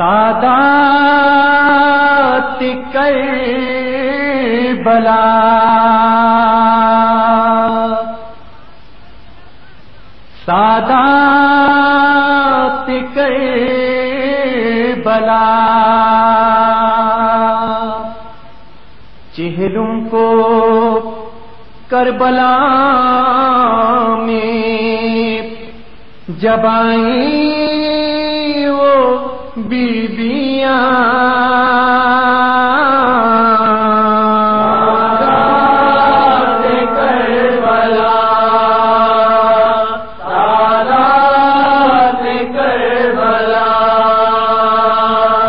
سادات کر بلا۔ سادات کر بلا۔ چہروں کو کربلا میں جب بیبیاں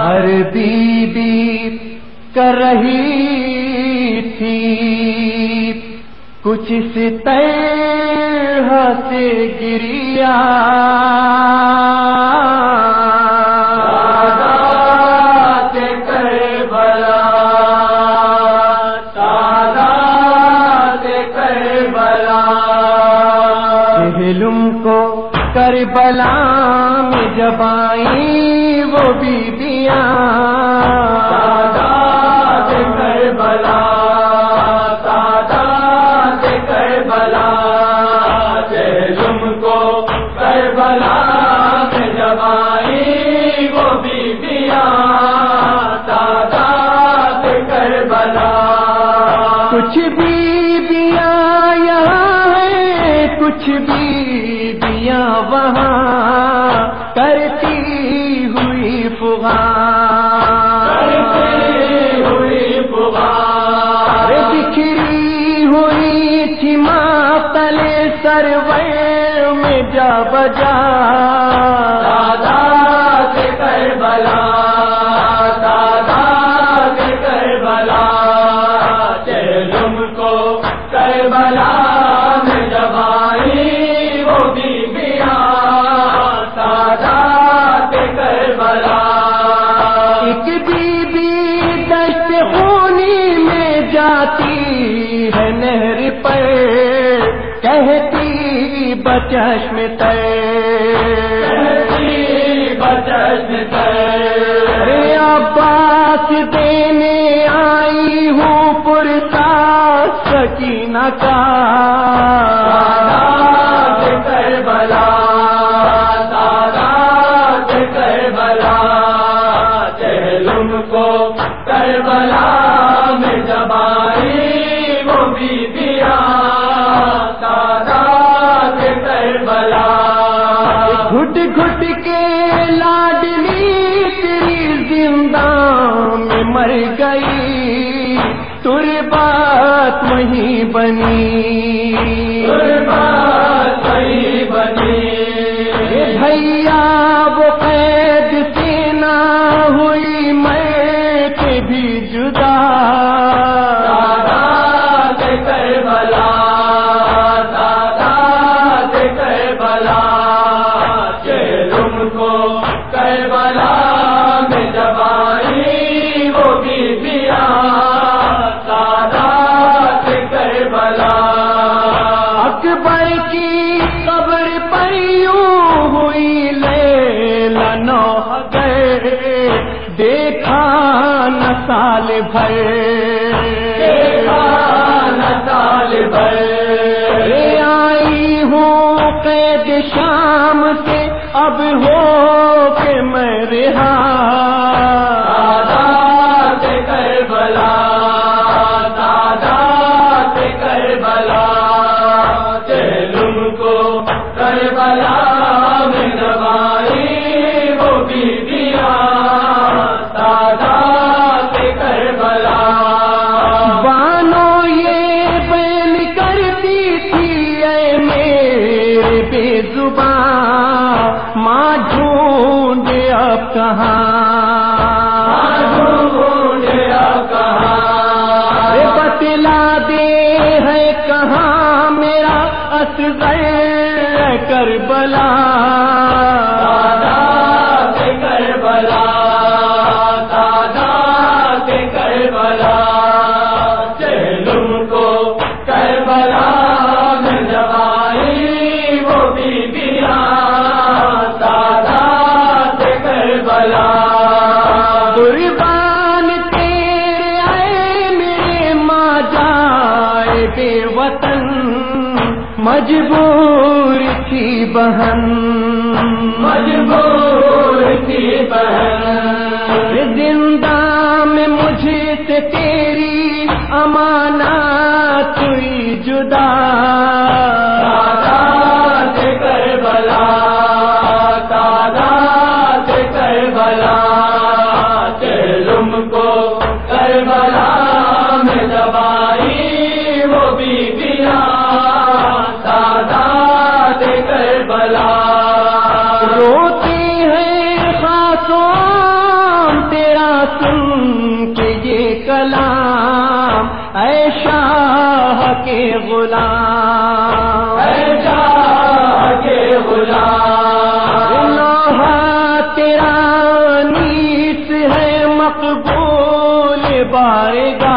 ہر کر رہی تھی کچھ سے طرح سے گریا کربلا میں جب آئی وہ بیبیاں۔ کربلا سادات کربلا تم کو کربلا میں جب آئی وہ بیبیاں۔ سادات کربلا۔ کچھ بیبیاں یہاں کچھ بیبیاں وہاں کرتی ہوئی فغان۔ ہوئی بکھری ہوئی تھی ماں تلے سرور میں جا بجا۔ سادات کربلا۔ جاتی ہے نہر پر کہتی بچش میں تے ارے عباس دینے آئی ہوں پرتا سکینہ کا۔ کربلا میں جب گھٹ گھٹ کے لاڈلی تیری زندہ میں مر گئی۔ تر بات وہیں بنی۔ بات بنی۔ اے بھیا وہ قید سے نہ ہوئی میں بھی جدا وہ سادات کربلا۔ اکبر کی قبر پر یوں ہوئی لے لنو گئے دیکھا نہ سال بھر۔ سال بھر۔ ہوں قید شام سے اب ہو کے میں رہا۔ آزاد کربلا کربلا مجبور تھی بہن۔ مجبور تھی بہن۔ زندہ میں مجھے سے تیری امانات ہوئی جدا۔ اے شاہ کے غلام ایسا کے غلام۔ لوہا تیرا نیس ہے مقبول بارگاہ۔